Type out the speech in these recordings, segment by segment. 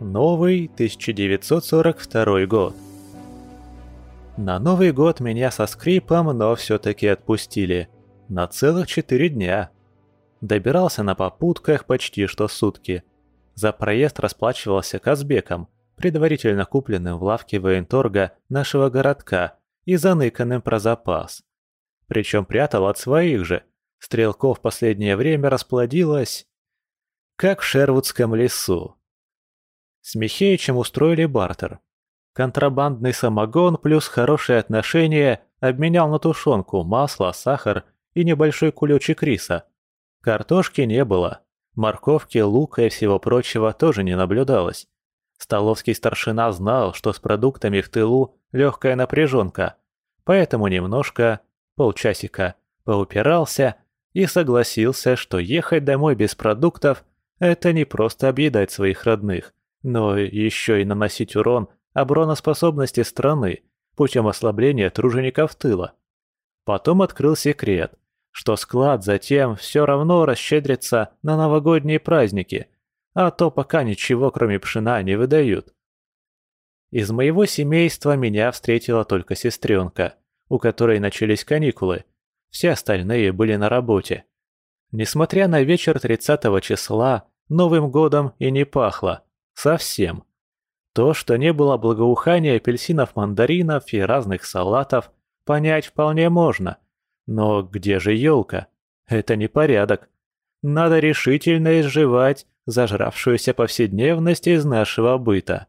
Новый 1942 год. На Новый год меня со скрипом, но все-таки отпустили. На целых четыре дня. Добирался на попутках почти что сутки. За проезд расплачивался Казбеком, предварительно купленным в лавке военторга нашего городка и заныканным про запас. Причем прятал от своих же. Стрелков последнее время расплодилось, как в Шервудском лесу. С Михеичем устроили бартер. Контрабандный самогон плюс хорошие отношения обменял на тушенку, масло, сахар и небольшой кулечек риса. Картошки не было, морковки, лука и всего прочего тоже не наблюдалось. Столовский старшина знал, что с продуктами в тылу легкая напряженка, поэтому немножко, полчасика, поупирался и согласился, что ехать домой без продуктов – это не просто объедать своих родных, но еще и наносить урон обороноспособности страны путем ослабления тружеников тыла. Потом открыл секрет, что склад затем все равно расщедрится на новогодние праздники – а то пока ничего кроме пшена не выдают. Из моего семейства меня встретила только сестренка, у которой начались каникулы. Все остальные были на работе. Несмотря на вечер 30 числа, Новым годом и не пахло. Совсем. То, что не было благоухания апельсинов, мандаринов и разных салатов, понять вполне можно. Но где же елка? Это не порядок. Надо решительно изживать зажравшуюся повседневность из нашего быта.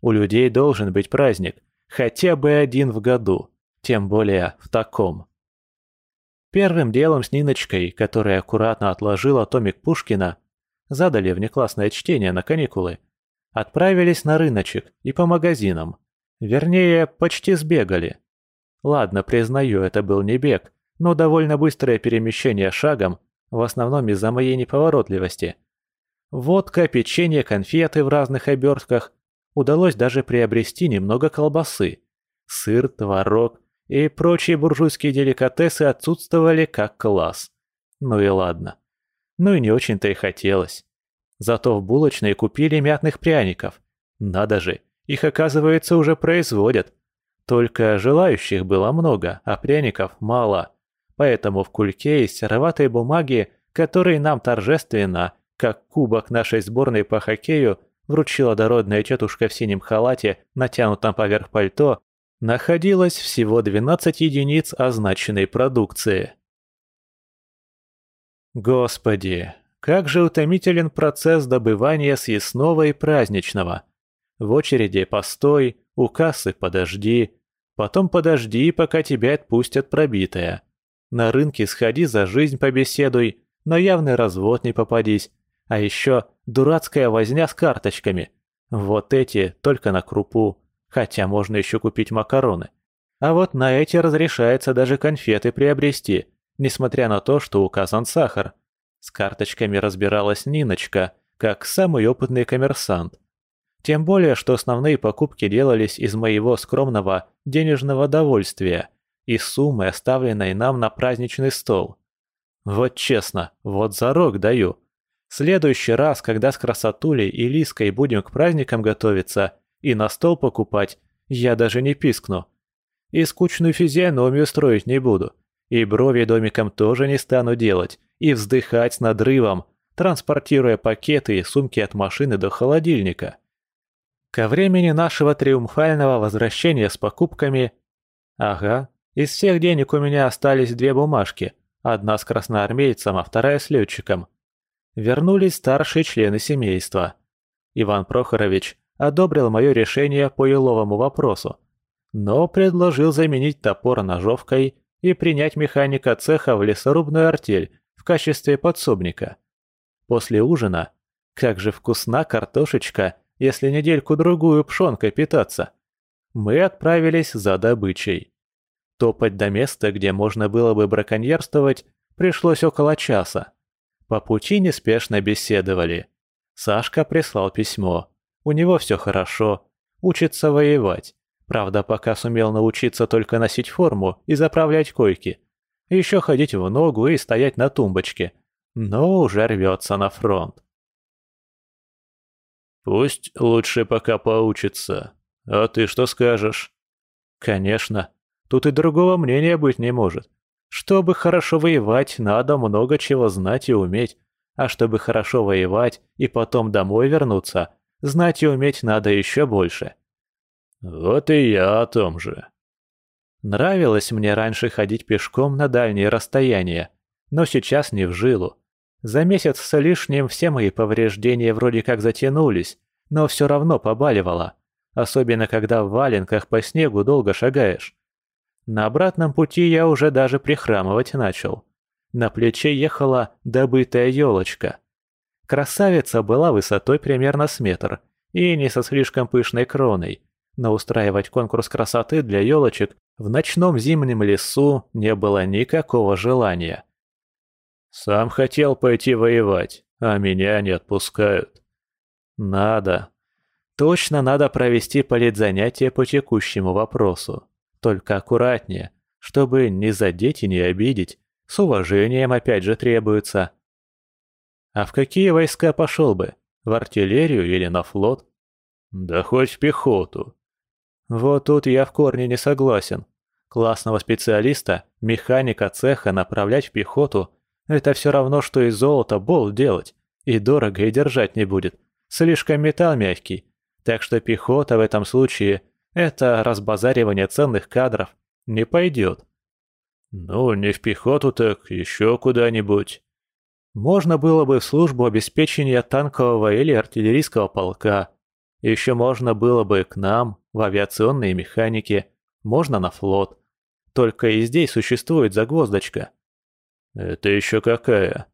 У людей должен быть праздник, хотя бы один в году, тем более в таком. Первым делом с Ниночкой, которая аккуратно отложила томик Пушкина, задали внеклассное чтение на каникулы, отправились на рыночек и по магазинам. Вернее, почти сбегали. Ладно, признаю, это был не бег, но довольно быстрое перемещение шагом, в основном из-за моей неповоротливости – Водка, печенье, конфеты в разных обертках. Удалось даже приобрести немного колбасы. Сыр, творог и прочие буржуйские деликатесы отсутствовали как класс. Ну и ладно. Ну и не очень-то и хотелось. Зато в булочной купили мятных пряников. Надо же, их оказывается уже производят. Только желающих было много, а пряников мало. Поэтому в кульке из сероватой бумаги, который нам торжественно как кубок нашей сборной по хоккею вручила дородная тетушка в синем халате, натянутом поверх пальто, находилось всего 12 единиц означенной продукции. Господи, как же утомителен процесс добывания съестного и праздничного. В очереди постой, у кассы подожди, потом подожди, пока тебя отпустят пробитое. На рынке сходи за жизнь побеседуй, на явный развод не попадись, а еще дурацкая возня с карточками. Вот эти только на крупу, хотя можно еще купить макароны. А вот на эти разрешается даже конфеты приобрести, несмотря на то, что указан сахар. С карточками разбиралась Ниночка, как самый опытный коммерсант. Тем более, что основные покупки делались из моего скромного денежного довольствия и суммы, оставленной нам на праздничный стол. Вот честно, вот зарок даю – следующий раз, когда с Красотулей и Лиской будем к праздникам готовиться и на стол покупать, я даже не пискну. И скучную физиономию строить не буду. И брови домиком тоже не стану делать. И вздыхать с надрывом, транспортируя пакеты и сумки от машины до холодильника. Ко времени нашего триумфального возвращения с покупками... Ага, из всех денег у меня остались две бумажки. Одна с красноармейцем, а вторая с летчиком вернулись старшие члены семейства. Иван Прохорович одобрил мое решение по еловому вопросу, но предложил заменить топор ножовкой и принять механика цеха в лесорубную артель в качестве подсобника. После ужина, как же вкусна картошечка, если недельку-другую пшенкой питаться, мы отправились за добычей. Топать до места, где можно было бы браконьерствовать, пришлось около часа. По пути неспешно беседовали. Сашка прислал письмо. У него все хорошо. Учится воевать. Правда, пока сумел научиться только носить форму и заправлять койки. Еще ходить в ногу и стоять на тумбочке. но уже рвется на фронт. «Пусть лучше пока поучится. А ты что скажешь?» «Конечно. Тут и другого мнения быть не может. Чтобы хорошо воевать, надо много чего знать и уметь. А чтобы хорошо воевать и потом домой вернуться, знать и уметь надо еще больше». «Вот и я о том же». Нравилось мне раньше ходить пешком на дальние расстояния, но сейчас не в жилу. За месяц с лишним все мои повреждения вроде как затянулись, но все равно побаливало, особенно когда в валенках по снегу долго шагаешь. На обратном пути я уже даже прихрамывать начал. На плече ехала добытая елочка. Красавица была высотой примерно с метр и не со слишком пышной кроной, но устраивать конкурс красоты для елочек в ночном зимнем лесу не было никакого желания. Сам хотел пойти воевать, а меня не отпускают. Надо. Точно надо провести политзанятие по текущему вопросу. Только аккуратнее, чтобы не задеть и не обидеть. С уважением опять же требуется. А в какие войска пошел бы? В артиллерию или на флот? Да хоть в пехоту. Вот тут я в корне не согласен. Классного специалиста, механика цеха направлять в пехоту это все равно, что из золота бол делать. И дорого, и держать не будет. Слишком металл мягкий. Так что пехота в этом случае – это разбазаривание ценных кадров. Не пойдет. Ну, не в пехоту, так еще куда-нибудь. Можно было бы в службу обеспечения танкового или артиллерийского полка. Еще можно было бы к нам, в авиационные механики. Можно на флот. Только и здесь существует загвоздочка. «Это еще какая?»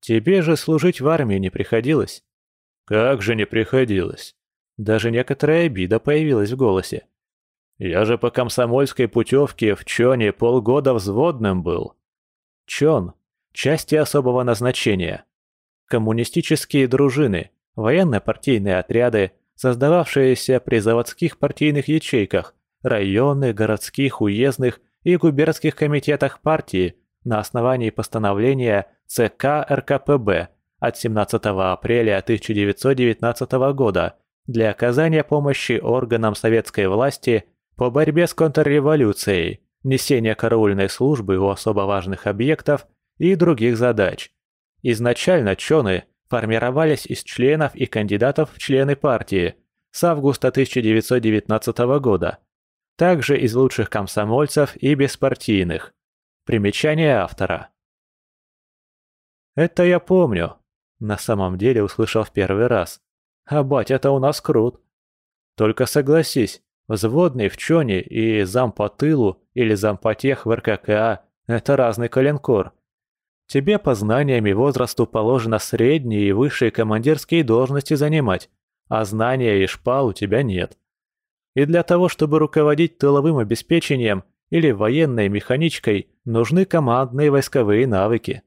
«Тебе же служить в армии не приходилось». «Как же не приходилось?» Даже некоторая обида появилась в голосе. «Я же по комсомольской путевке в Чоне полгода взводным был». Чон – части особого назначения. Коммунистические дружины, военно-партийные отряды, создававшиеся при заводских партийных ячейках, районных, городских, уездных и губернских комитетах партии – на основании постановления ЦК РКПБ от 17 апреля 1919 года для оказания помощи органам советской власти по борьбе с контрреволюцией, несения караульной службы у особо важных объектов и других задач. Изначально ЧОНы формировались из членов и кандидатов в члены партии с августа 1919 года, также из лучших комсомольцев и беспартийных. Примечание автора. «Это я помню», — на самом деле услышал в первый раз. «А батя-то у нас крут». «Только согласись, взводный в чоне и зам по тылу или зам по тех в РККА — это разный коленкор. Тебе по знаниям и возрасту положено средние и высшие командирские должности занимать, а знания и шпал у тебя нет. И для того, чтобы руководить тыловым обеспечением или военной механичкой, нужны командные войсковые навыки.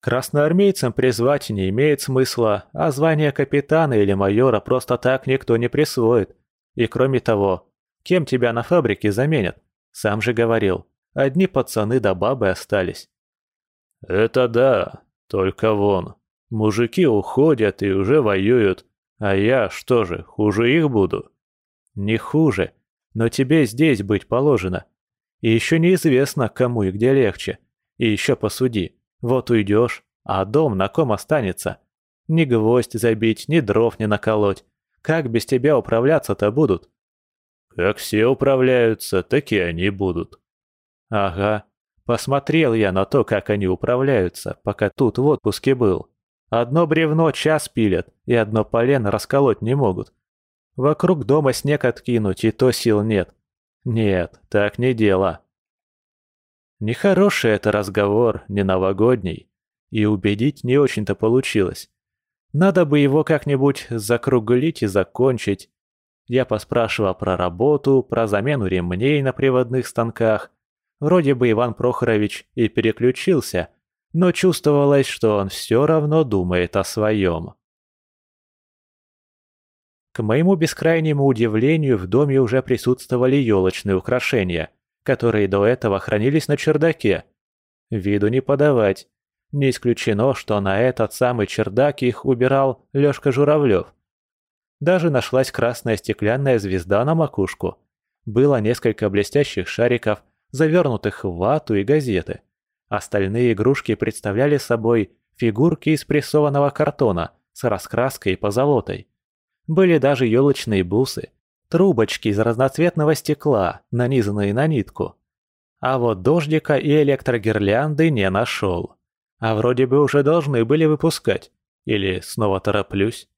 Красноармейцам призвать не имеет смысла, а звание капитана или майора просто так никто не присвоит. И кроме того, кем тебя на фабрике заменят? Сам же говорил, одни пацаны да бабы остались. Это да, только вон, мужики уходят и уже воюют, а я что же, хуже их буду? Не хуже, но тебе здесь быть положено. И еще неизвестно, кому и где легче. И еще посуди. Вот уйдешь, а дом на ком останется? Ни гвоздь забить, ни дров не наколоть. Как без тебя управляться-то будут? Как все управляются, так и они будут. Ага. Посмотрел я на то, как они управляются, пока тут в отпуске был. Одно бревно час пилят, и одно полено расколоть не могут. Вокруг дома снег откинуть, и то сил нет. Нет, так не дело. Нехороший это разговор, не новогодний. И убедить не очень-то получилось. Надо бы его как-нибудь закруглить и закончить. Я поспрашивал про работу, про замену ремней на приводных станках. Вроде бы Иван Прохорович и переключился, но чувствовалось, что он все равно думает о своем. К моему бескрайнему удивлению, в доме уже присутствовали елочные украшения, которые до этого хранились на чердаке. Виду не подавать. Не исключено, что на этот самый чердак их убирал Лёшка Журавлёв. Даже нашлась красная стеклянная звезда на макушку. Было несколько блестящих шариков, завернутых в вату и газеты. Остальные игрушки представляли собой фигурки из прессованного картона с раскраской и позолотой. Были даже елочные бусы, трубочки из разноцветного стекла, нанизанные на нитку. А вот дождика и электрогирлянды не нашел. А вроде бы уже должны были выпускать. Или снова тороплюсь.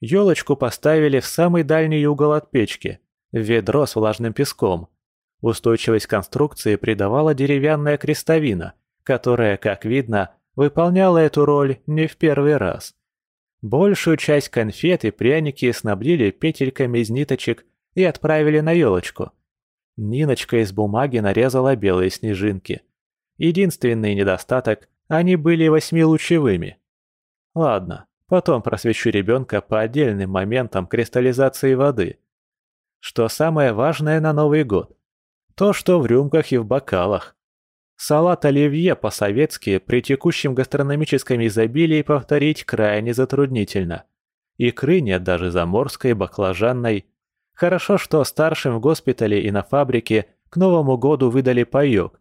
Елочку поставили в самый дальний угол от печки, в ведро с влажным песком. Устойчивость конструкции придавала деревянная крестовина, которая, как видно, выполняла эту роль не в первый раз. Большую часть конфет и пряники снабдили петельками из ниточек и отправили на елочку. Ниночка из бумаги нарезала белые снежинки. Единственный недостаток – они были восьмилучевыми. Ладно, потом просвечу ребенка по отдельным моментам кристаллизации воды. Что самое важное на Новый год? То, что в рюмках и в бокалах. Салат оливье по-советски при текущем гастрономическом изобилии повторить крайне затруднительно. Икры нет даже заморской, баклажанной. Хорошо, что старшим в госпитале и на фабрике к Новому году выдали паёк.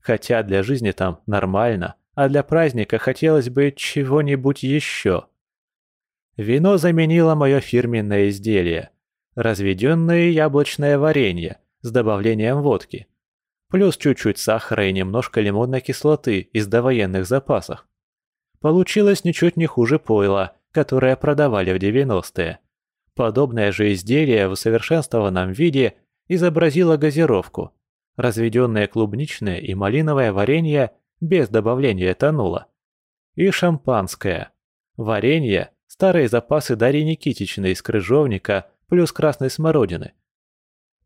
Хотя для жизни там нормально, а для праздника хотелось бы чего-нибудь еще. Вино заменило мое фирменное изделие – разведенное яблочное варенье с добавлением водки плюс чуть-чуть сахара и немножко лимонной кислоты из довоенных запасов. Получилось ничуть не хуже пойла, которое продавали в 90-е. Подобное же изделие в усовершенствованном виде изобразило газировку, разведенное клубничное и малиновое варенье без добавления этанола. И шампанское. Варенье – старые запасы Дарьи Никитичны из крыжовника плюс красной смородины.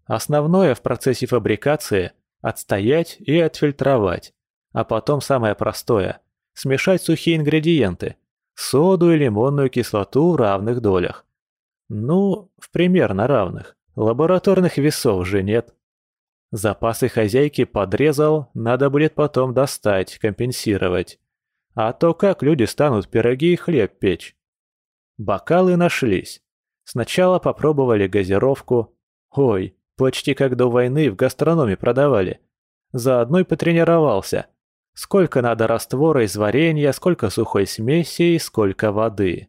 Основное в процессе фабрикации – Отстоять и отфильтровать. А потом самое простое – смешать сухие ингредиенты – соду и лимонную кислоту в равных долях. Ну, в примерно равных. Лабораторных весов же нет. Запасы хозяйки подрезал, надо будет потом достать, компенсировать. А то как люди станут пироги и хлеб печь? Бокалы нашлись. Сначала попробовали газировку. Ой, Почти как до войны в гастрономе продавали. Заодно и потренировался. Сколько надо раствора из варенья, сколько сухой смеси и сколько воды.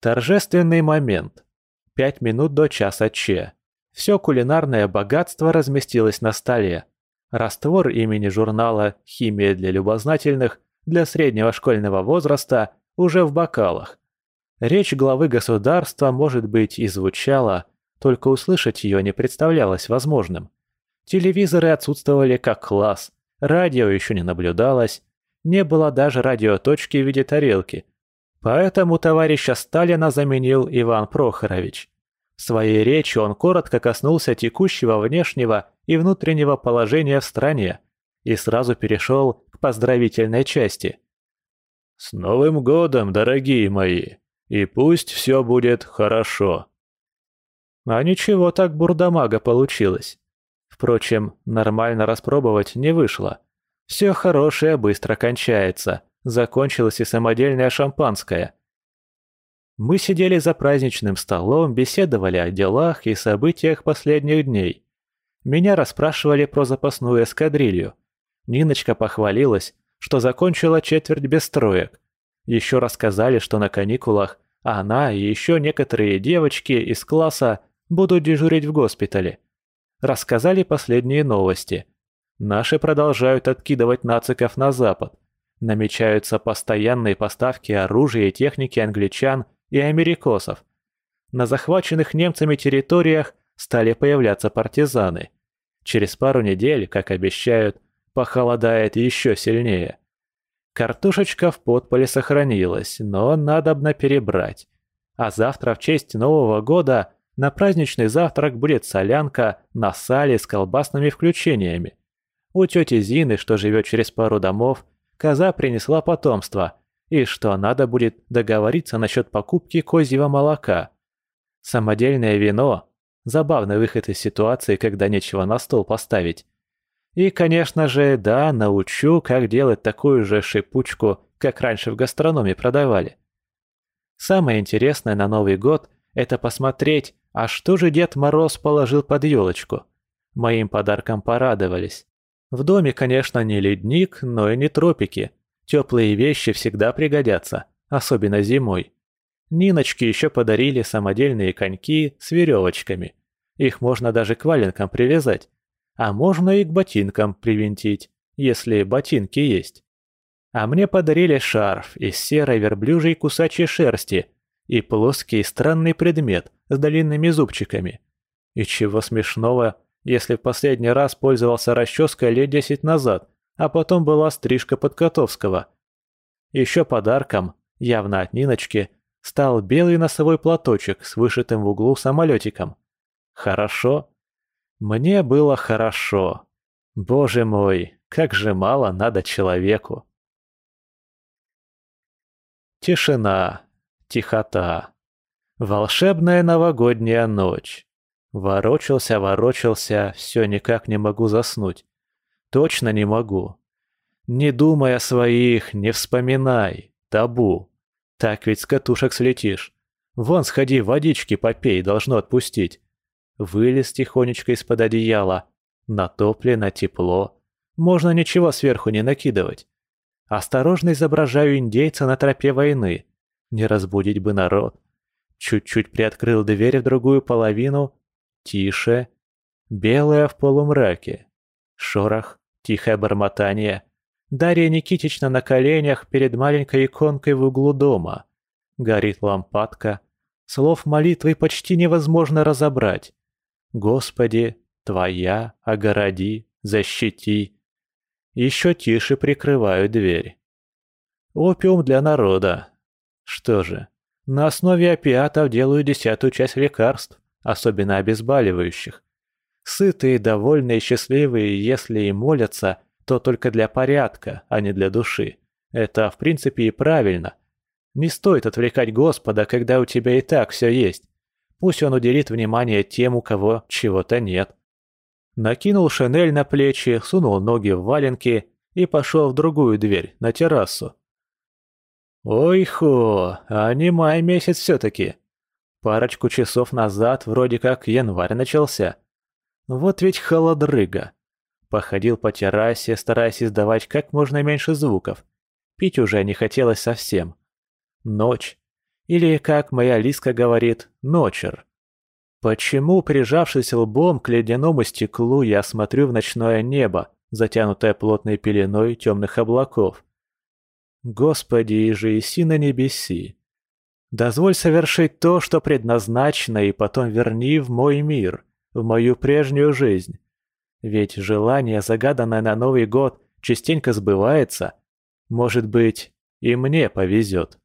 Торжественный момент. Пять минут до часа Че. Все кулинарное богатство разместилось на столе. Раствор имени журнала «Химия для любознательных» для среднего школьного возраста уже в бокалах. Речь главы государства, может быть, и звучала, только услышать ее не представлялось возможным. Телевизоры отсутствовали как класс, радио еще не наблюдалось, не было даже радиоточки в виде тарелки. Поэтому товарища Сталина заменил Иван Прохорович. В своей речи он коротко коснулся текущего внешнего и внутреннего положения в стране и сразу перешел к поздравительной части. «С Новым годом, дорогие мои! И пусть все будет хорошо!» А ничего так бурдамага получилось. Впрочем, нормально распробовать не вышло. Все хорошее быстро кончается. Закончилось и самодельное шампанское. Мы сидели за праздничным столом, беседовали о делах и событиях последних дней. Меня расспрашивали про запасную эскадрилью. Ниночка похвалилась, что закончила четверть без троек. Еще рассказали, что на каникулах она и еще некоторые девочки из класса Буду дежурить в госпитале. Рассказали последние новости. Наши продолжают откидывать нациков на запад. Намечаются постоянные поставки оружия и техники англичан и америкосов. На захваченных немцами территориях стали появляться партизаны. Через пару недель, как обещают, похолодает еще сильнее. Картошечка в подполе сохранилась, но надобно перебрать. А завтра в честь Нового года на праздничный завтрак будет солянка на сале с колбасными включениями. У тети Зины, что живет через пару домов, коза принесла потомство, и что надо будет договориться насчет покупки козьего молока. Самодельное вино – забавный выход из ситуации, когда нечего на стол поставить. И, конечно же, да, научу, как делать такую же шипучку, как раньше в гастрономе продавали. Самое интересное на Новый год – это посмотреть, а что же Дед Мороз положил под елочку. Моим подарком порадовались. В доме, конечно, не ледник, но и не тропики. Теплые вещи всегда пригодятся, особенно зимой. Ниночке еще подарили самодельные коньки с веревочками. Их можно даже к валенкам привязать. А можно и к ботинкам привинтить, если ботинки есть. А мне подарили шарф из серой верблюжьей кусачей шерсти и плоский странный предмет с длинными зубчиками. И чего смешного, если в последний раз пользовался расческой лет десять назад, а потом была стрижка под Котовского. Еще подарком, явно от Ниночки, стал белый носовой платочек с вышитым в углу самолетиком. Хорошо? Мне было хорошо. Боже мой, как же мало надо человеку. Тишина, тихота. Волшебная новогодняя ночь. Ворочался, ворочался, все никак не могу заснуть. Точно не могу. Не думай о своих, не вспоминай. Табу. Так ведь с катушек слетишь. Вон сходи, водички попей, должно отпустить. Вылез тихонечко из-под одеяла. Натоплено, тепло. Можно ничего сверху не накидывать. Осторожно изображаю индейца на тропе войны. Не разбудить бы народ. Чуть-чуть приоткрыл дверь в другую половину Тише. Белая в полумраке. Шорох, тихое бормотание. Дарья Никитична на коленях перед маленькой иконкой в углу дома. Горит лампадка. Слов молитвы почти невозможно разобрать. Господи, Твоя, огороди, защити. Еще тише прикрываю дверь. Опиум для народа. Что же, на основе опиатов делаю десятую часть лекарств особенно обезболивающих. Сытые, довольные, счастливые, если и молятся, то только для порядка, а не для души. Это, в принципе, и правильно. Не стоит отвлекать Господа, когда у тебя и так все есть. Пусть он уделит внимание тем, у кого чего-то нет. Накинул шинель на плечи, сунул ноги в валенки и пошел в другую дверь, на террасу. «Ой-хо, а не май месяц все-таки», Парочку часов назад вроде как январь начался. Вот ведь холодрыга. Походил по террасе, стараясь издавать как можно меньше звуков. Пить уже не хотелось совсем. Ночь. Или, как моя Лиска говорит, ночер. Почему, прижавшись лбом к ледяному стеклу, я смотрю в ночное небо, затянутое плотной пеленой темных облаков? Господи, и же и на небеси. Дозволь совершить то, что предназначено, и потом верни в мой мир, в мою прежнюю жизнь. Ведь желание, загаданное на Новый год, частенько сбывается. Может быть, и мне повезет.